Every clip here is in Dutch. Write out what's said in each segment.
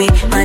me,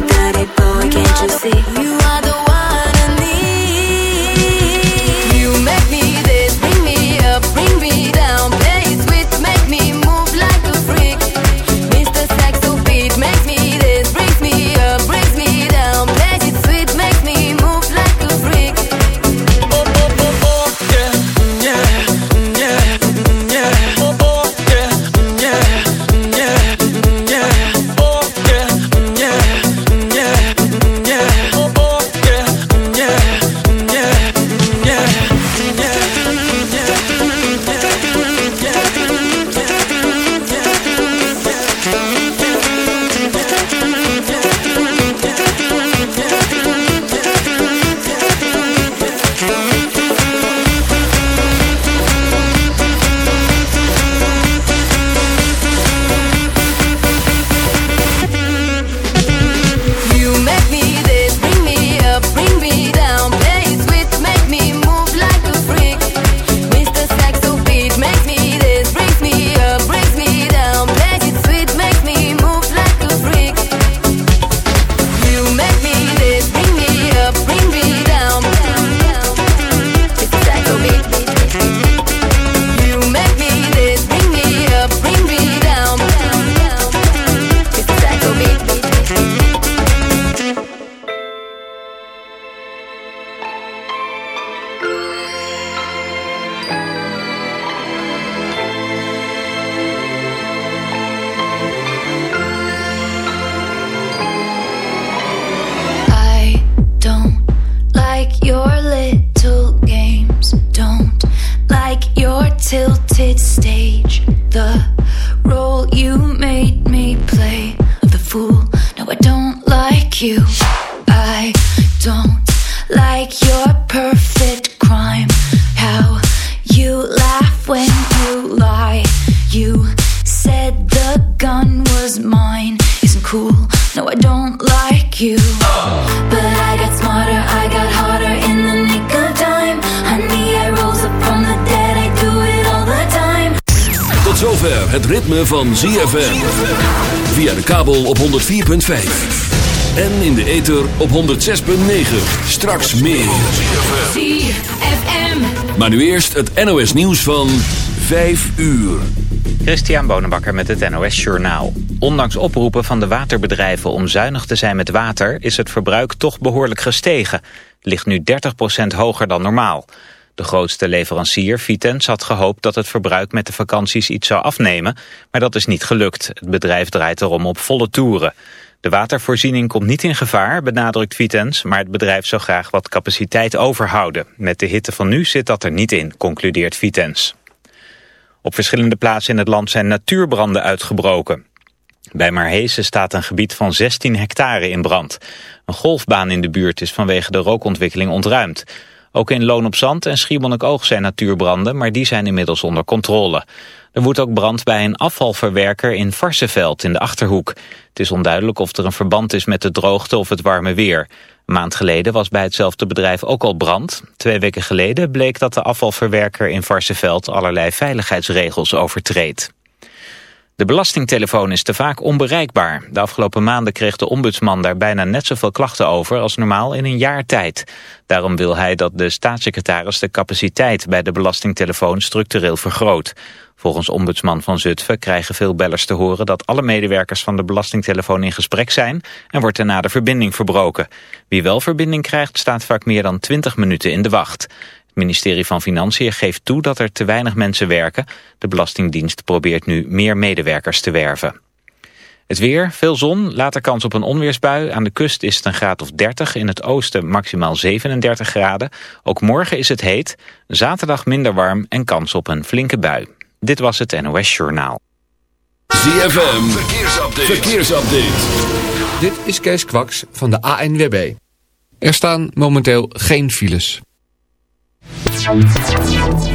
tilted state. Ritme van ZFM. Via de kabel op 104.5. En in de ether op 106.9. Straks meer. ZFM. Maar nu eerst het NOS nieuws van 5 uur. Christian Bonenbakker met het NOS Journaal. Ondanks oproepen van de waterbedrijven om zuinig te zijn met water... is het verbruik toch behoorlijk gestegen. Ligt nu 30% hoger dan normaal. De grootste leverancier, Vitens, had gehoopt dat het verbruik met de vakanties iets zou afnemen... maar dat is niet gelukt. Het bedrijf draait erom op volle toeren. De watervoorziening komt niet in gevaar, benadrukt Vitens... maar het bedrijf zou graag wat capaciteit overhouden. Met de hitte van nu zit dat er niet in, concludeert Vitens. Op verschillende plaatsen in het land zijn natuurbranden uitgebroken. Bij Marhezen staat een gebied van 16 hectare in brand. Een golfbaan in de buurt is vanwege de rookontwikkeling ontruimd. Ook in Loon op Zand en Schiermonnikoog zijn natuurbranden, maar die zijn inmiddels onder controle. Er woedt ook brand bij een afvalverwerker in Varsenveld in de Achterhoek. Het is onduidelijk of er een verband is met de droogte of het warme weer. Een maand geleden was bij hetzelfde bedrijf ook al brand. Twee weken geleden bleek dat de afvalverwerker in Varsenveld allerlei veiligheidsregels overtreedt. De belastingtelefoon is te vaak onbereikbaar. De afgelopen maanden kreeg de ombudsman daar bijna net zoveel klachten over als normaal in een jaar tijd. Daarom wil hij dat de staatssecretaris de capaciteit bij de belastingtelefoon structureel vergroot. Volgens ombudsman van Zutphen krijgen veel bellers te horen dat alle medewerkers van de belastingtelefoon in gesprek zijn en wordt daarna de verbinding verbroken. Wie wel verbinding krijgt staat vaak meer dan 20 minuten in de wacht. Het ministerie van Financiën geeft toe dat er te weinig mensen werken. De Belastingdienst probeert nu meer medewerkers te werven. Het weer, veel zon, later kans op een onweersbui. Aan de kust is het een graad of 30, in het oosten maximaal 37 graden. Ook morgen is het heet, zaterdag minder warm en kans op een flinke bui. Dit was het NOS Journaal. ZFM, verkeersupdate. verkeersupdate. Dit is Kees Kwaks van de ANWB. Er staan momenteel geen files. ます。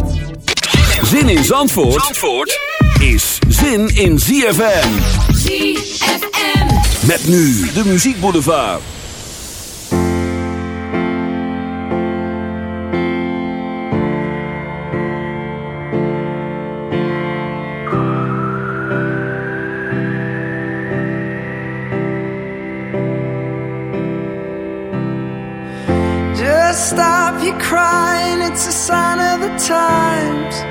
Zin in Zandvoort, Zandvoort is zin in ZFM. ZFM. Met nu de muziekboulevard. Just stop your crying, it's a sign of the times.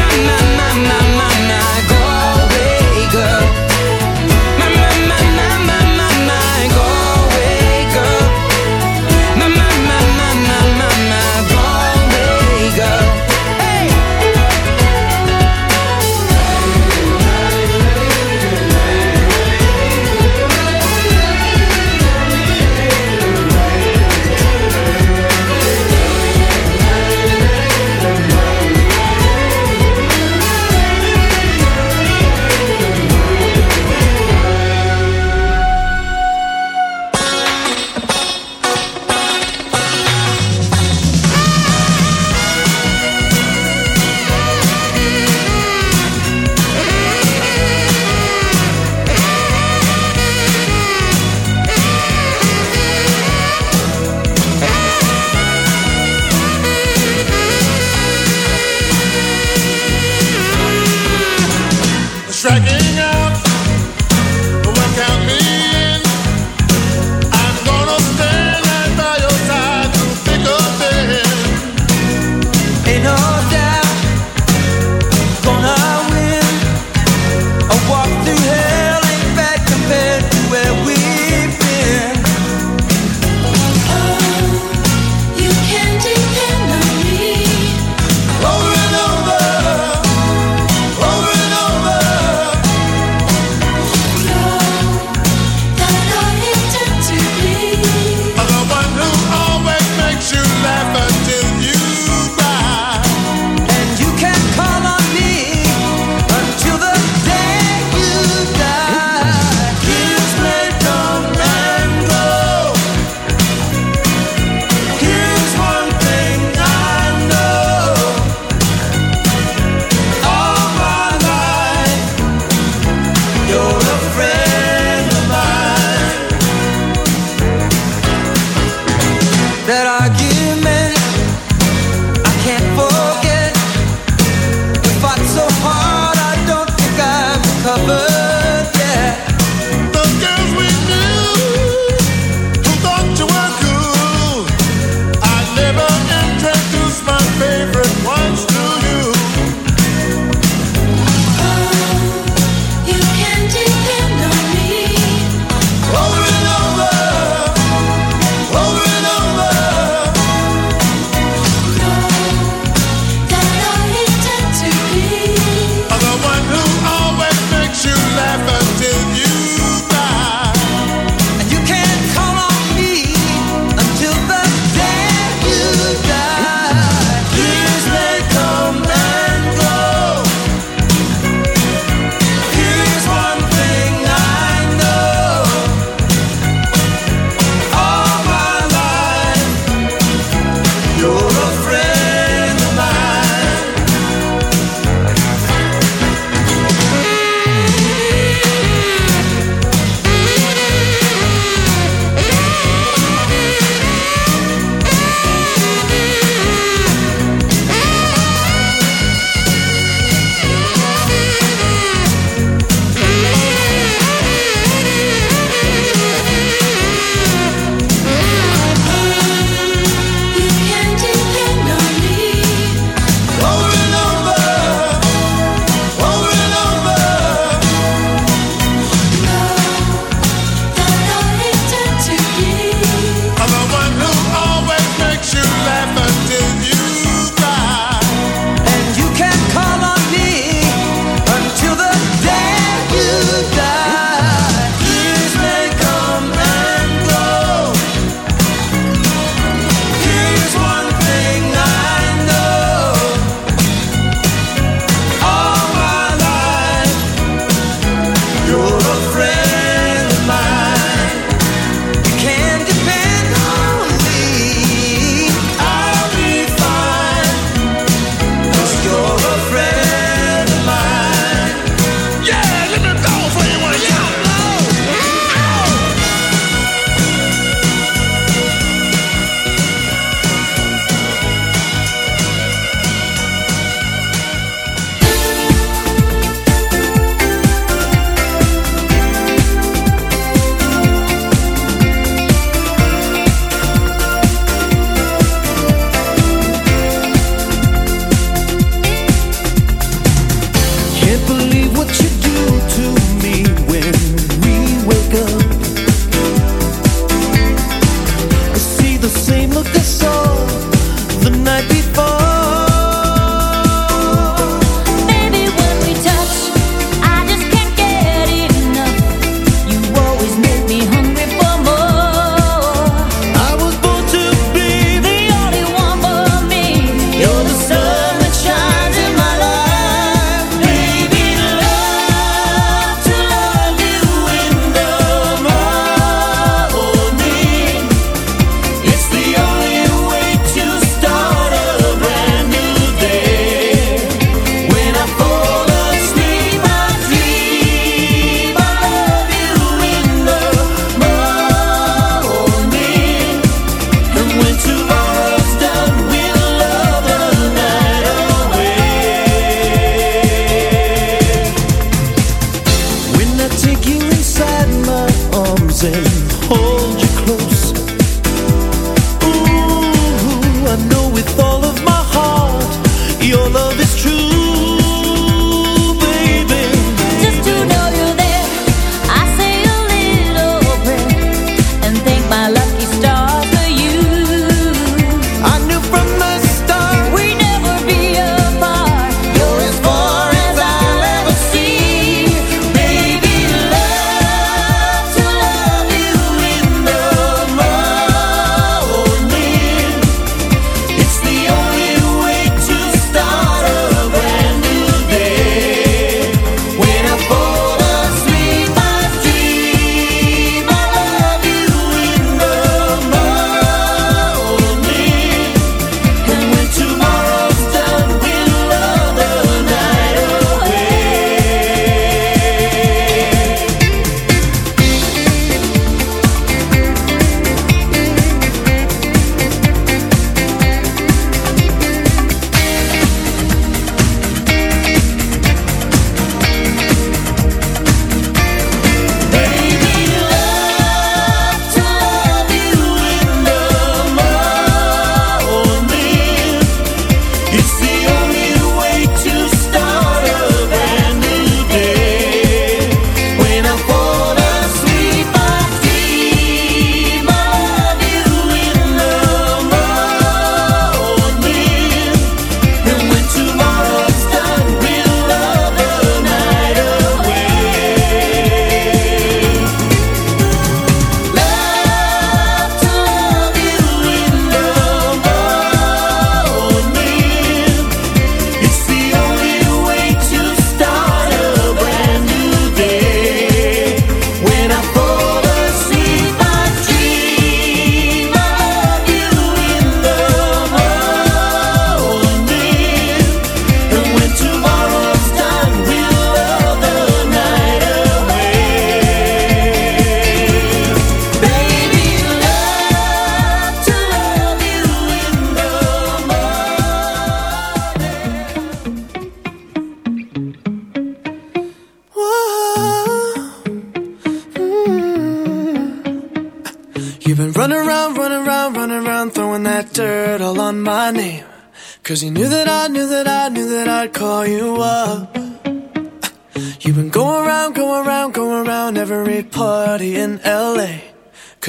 my, my, my, my, my,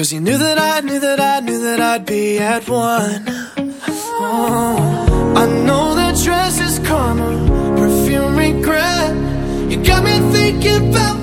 Cause you knew that I knew that I knew that I'd be at one. Oh. I know that dress is karma, perfume regret. You got me thinking about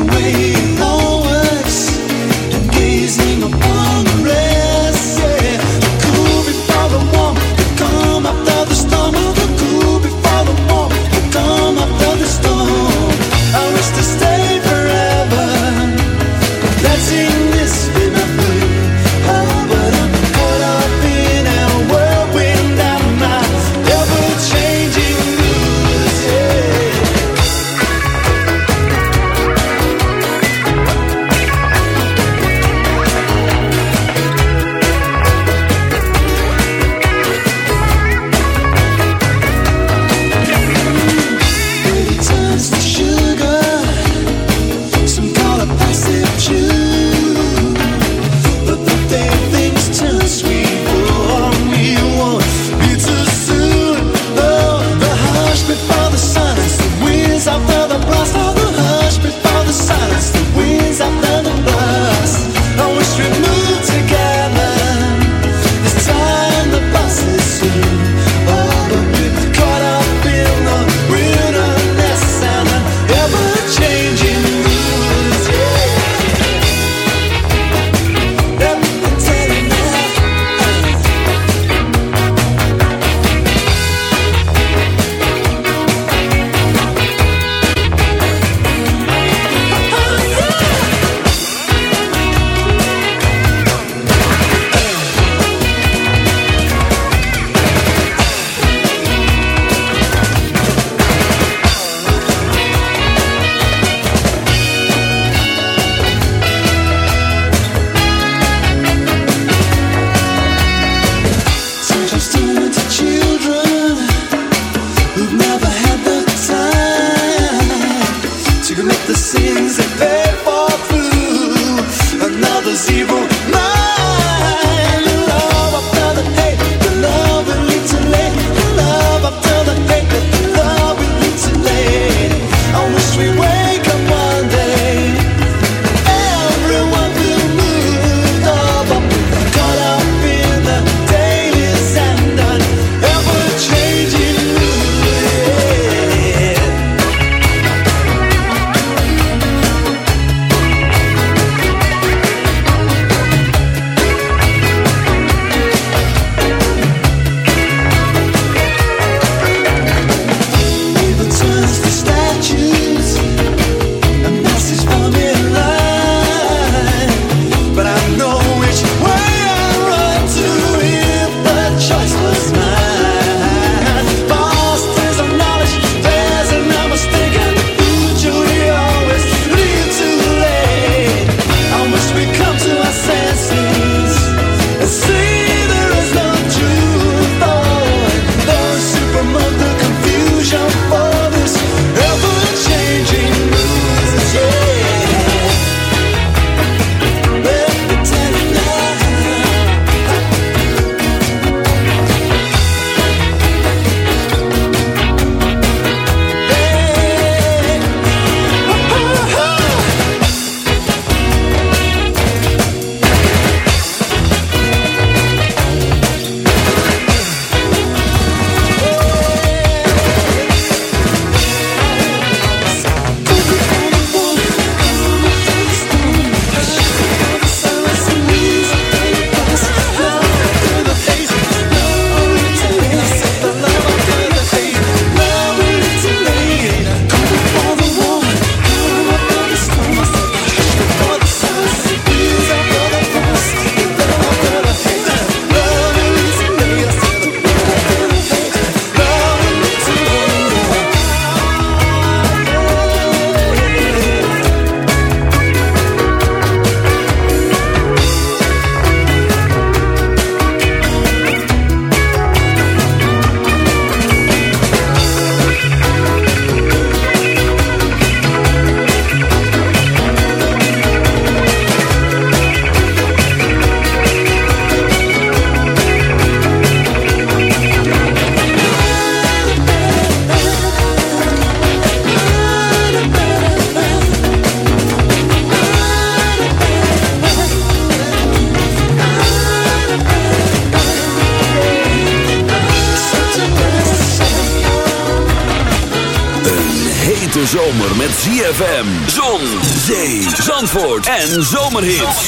away. to en zomerhits.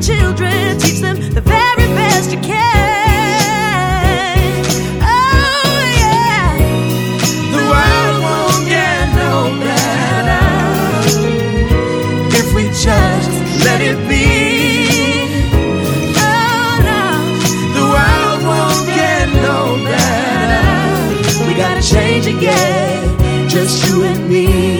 children, teach them the very best you can. Oh, yeah. The world won't get no better if we just let it be. Oh, no. The world won't get no better. We gotta change again, just you and me.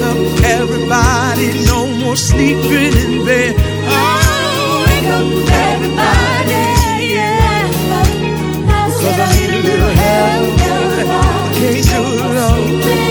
Wake up, everybody. No more sleeping in bed. Oh, wake up, everybody. Yeah. Cause I need a little help. I can't do it alone.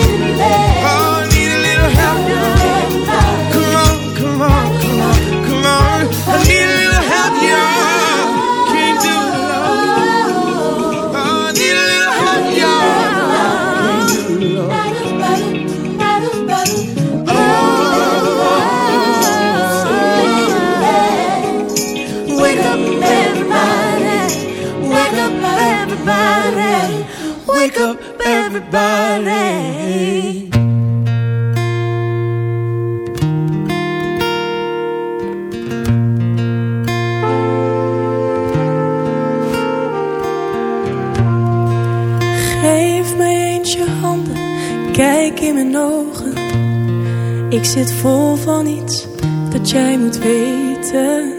Everybody. Wake up, everybody. Geef mij eens je handen, kijk in mijn ogen. Ik zit vol van iets dat jij moet weten.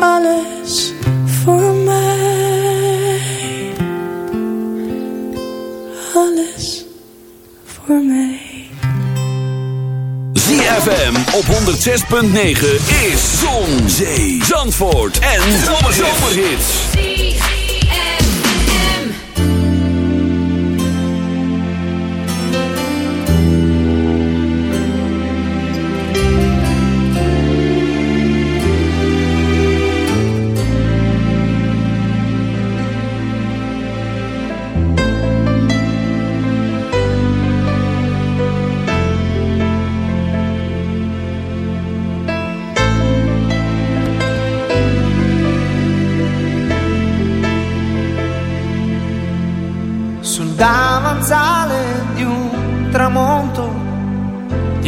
Alles voor mij. Alles voor mij. ZFM op 106.9 is Zon, Zee, Zandvoort en Zomerhits. sul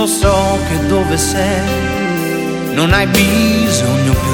lo so che dove sei non hai bisogno più.